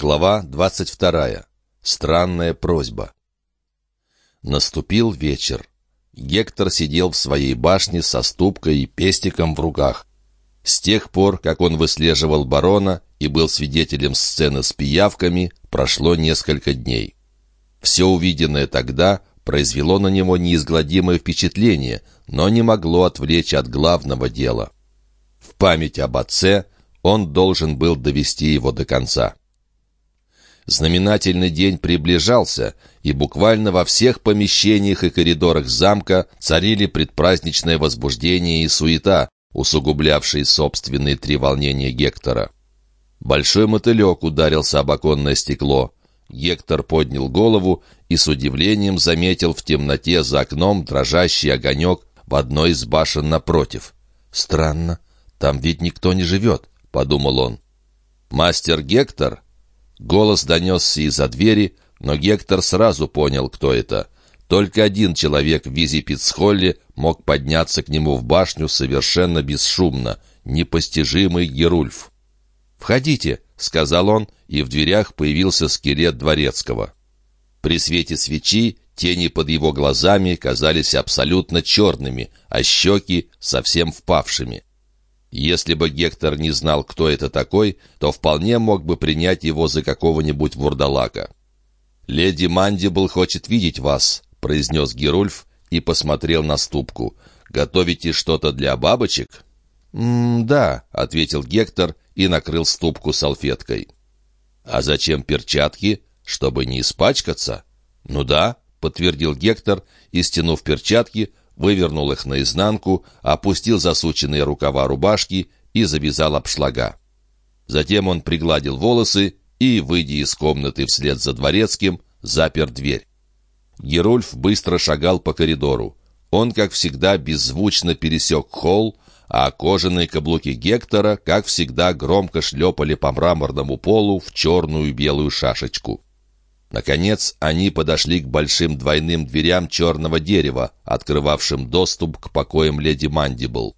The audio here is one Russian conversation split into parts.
Глава 22. Странная просьба. Наступил вечер. Гектор сидел в своей башне со ступкой и пестиком в руках. С тех пор, как он выслеживал барона и был свидетелем сцены с пиявками, прошло несколько дней. Все увиденное тогда произвело на него неизгладимое впечатление, но не могло отвлечь от главного дела. В память об отце он должен был довести его до конца. Знаменательный день приближался, и буквально во всех помещениях и коридорах замка царили предпраздничное возбуждение и суета, усугублявшие собственные три волнения Гектора. Большой мотылек ударился об оконное стекло. Гектор поднял голову и с удивлением заметил в темноте за окном дрожащий огонек в одной из башен напротив. «Странно, там ведь никто не живет», — подумал он. Мастер Гектор, Голос донесся из-за двери, но Гектор сразу понял, кто это. Только один человек в Визипицхолле мог подняться к нему в башню совершенно бесшумно, непостижимый Герульф. «Входите», — сказал он, и в дверях появился скелет дворецкого. При свете свечи тени под его глазами казались абсолютно черными, а щеки — совсем впавшими. Если бы Гектор не знал, кто это такой, то вполне мог бы принять его за какого-нибудь вурдалака. «Леди Мандибл хочет видеть вас», — произнес Герульф и посмотрел на ступку. «Готовите что-то для бабочек?» «М-да», — ответил Гектор и накрыл ступку салфеткой. «А зачем перчатки? Чтобы не испачкаться?» «Ну да», — подтвердил Гектор и, стянув перчатки, вывернул их наизнанку, опустил засученные рукава рубашки и завязал обшлага. Затем он пригладил волосы и, выйдя из комнаты вслед за дворецким, запер дверь. Герульф быстро шагал по коридору. Он, как всегда, беззвучно пересек холл, а кожаные каблуки Гектора, как всегда, громко шлепали по мраморному полу в черную белую шашечку. Наконец, они подошли к большим двойным дверям черного дерева, открывавшим доступ к покоям леди Мандибл.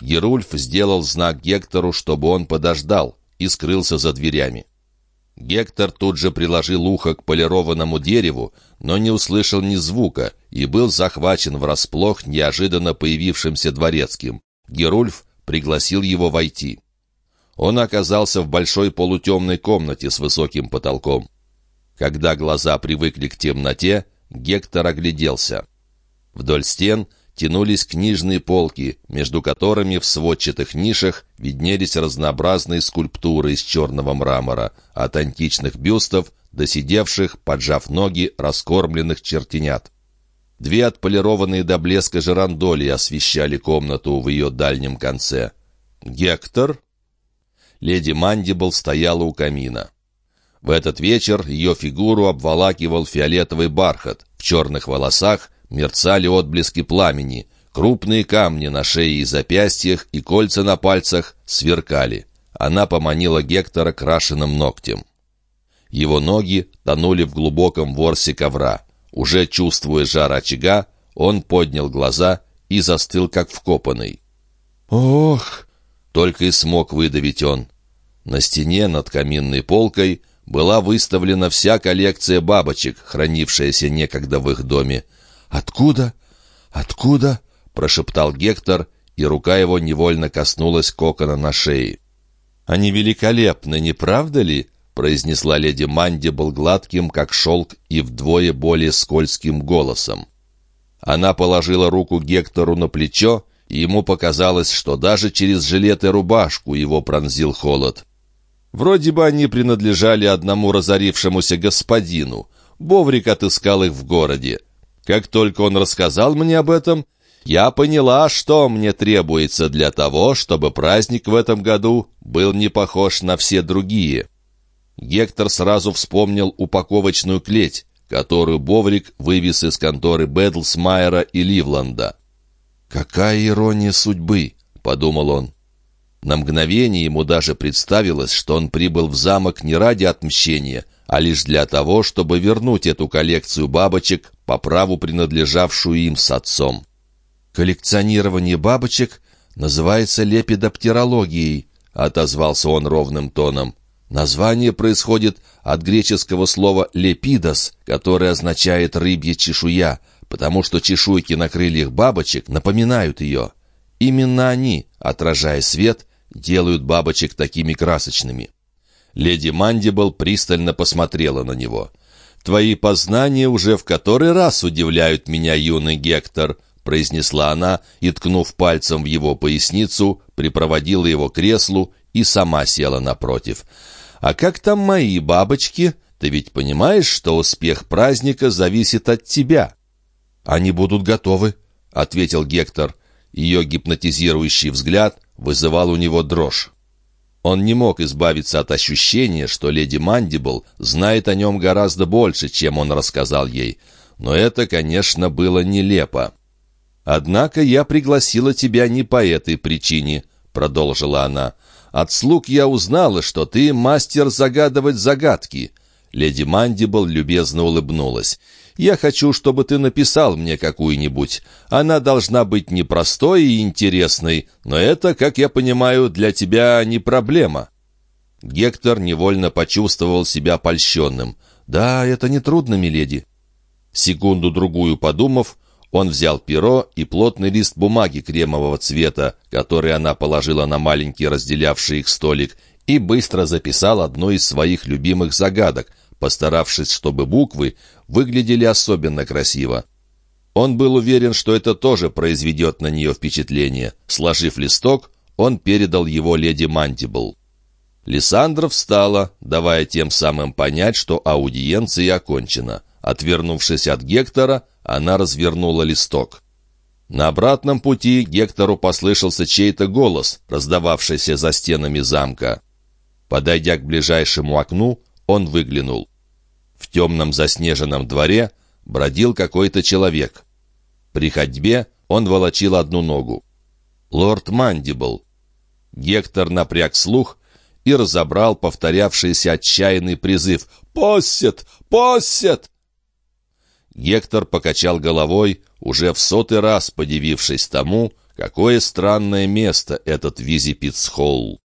Герульф сделал знак Гектору, чтобы он подождал, и скрылся за дверями. Гектор тут же приложил ухо к полированному дереву, но не услышал ни звука и был захвачен врасплох неожиданно появившимся дворецким. Герульф пригласил его войти. Он оказался в большой полутемной комнате с высоким потолком. Когда глаза привыкли к темноте, Гектор огляделся. Вдоль стен тянулись книжные полки, между которыми в сводчатых нишах виднелись разнообразные скульптуры из черного мрамора, от античных бюстов до сидевших, поджав ноги, раскормленных чертенят. Две отполированные до блеска жерандоли освещали комнату в ее дальнем конце. «Гектор?» Леди Мандибл стояла у камина. В этот вечер ее фигуру обволакивал фиолетовый бархат. В черных волосах мерцали отблески пламени. Крупные камни на шее и запястьях и кольца на пальцах сверкали. Она поманила Гектора крашеным ногтем. Его ноги тонули в глубоком ворсе ковра. Уже чувствуя жар очага, он поднял глаза и застыл, как вкопанный. «Ох!» — только и смог выдавить он. На стене над каминной полкой — была выставлена вся коллекция бабочек, хранившаяся некогда в их доме. «Откуда? Откуда?» — прошептал Гектор, и рука его невольно коснулась кокона на шее. «Они великолепны, не правда ли?» — произнесла леди Мандибл гладким, как шелк, и вдвое более скользким голосом. Она положила руку Гектору на плечо, и ему показалось, что даже через жилет и рубашку его пронзил холод. Вроде бы они принадлежали одному разорившемуся господину. Боврик отыскал их в городе. Как только он рассказал мне об этом, я поняла, что мне требуется для того, чтобы праздник в этом году был не похож на все другие. Гектор сразу вспомнил упаковочную клеть, которую Боврик вывез из конторы Бэдлсмайера и Ливланда. «Какая ирония судьбы!» — подумал он. На мгновение ему даже представилось, что он прибыл в замок не ради отмщения, а лишь для того, чтобы вернуть эту коллекцию бабочек, по праву принадлежавшую им с отцом. «Коллекционирование бабочек называется лепидоптерологией», — отозвался он ровным тоном. Название происходит от греческого слова «лепидос», которое означает «рыбья чешуя», потому что чешуйки на крыльях бабочек напоминают ее. Именно они, отражая свет, делают бабочек такими красочными. Леди Мандибл пристально посмотрела на него. «Твои познания уже в который раз удивляют меня, юный Гектор», произнесла она и, ткнув пальцем в его поясницу, припроводила его к креслу и сама села напротив. «А как там мои бабочки? Ты ведь понимаешь, что успех праздника зависит от тебя?» «Они будут готовы», — ответил Гектор. Ее гипнотизирующий взгляд вызывал у него дрожь. Он не мог избавиться от ощущения, что леди Мандибл знает о нем гораздо больше, чем он рассказал ей. Но это, конечно, было нелепо. «Однако я пригласила тебя не по этой причине», — продолжила она. «От слуг я узнала, что ты мастер загадывать загадки». Леди Мандибл любезно улыбнулась. «Я хочу, чтобы ты написал мне какую-нибудь. Она должна быть непростой и интересной, но это, как я понимаю, для тебя не проблема». Гектор невольно почувствовал себя польщенным. «Да, это нетрудно, миледи». Секунду-другую подумав, он взял перо и плотный лист бумаги кремового цвета, который она положила на маленький разделявший их столик, и быстро записал одну из своих любимых загадок, постаравшись, чтобы буквы выглядели особенно красиво. Он был уверен, что это тоже произведет на нее впечатление. Сложив листок, он передал его леди Мантибл. Лиссандра встала, давая тем самым понять, что аудиенция окончена. Отвернувшись от Гектора, она развернула листок. На обратном пути Гектору послышался чей-то голос, раздававшийся за стенами замка. Подойдя к ближайшему окну, он выглянул. В темном заснеженном дворе бродил какой-то человек. При ходьбе он волочил одну ногу. Лорд Мандибл. Гектор напряг слух и разобрал повторявшийся отчаянный призыв «Поссет! Поссет!» Гектор покачал головой, уже в сотый раз подивившись тому, какое странное место этот Визипицхолл.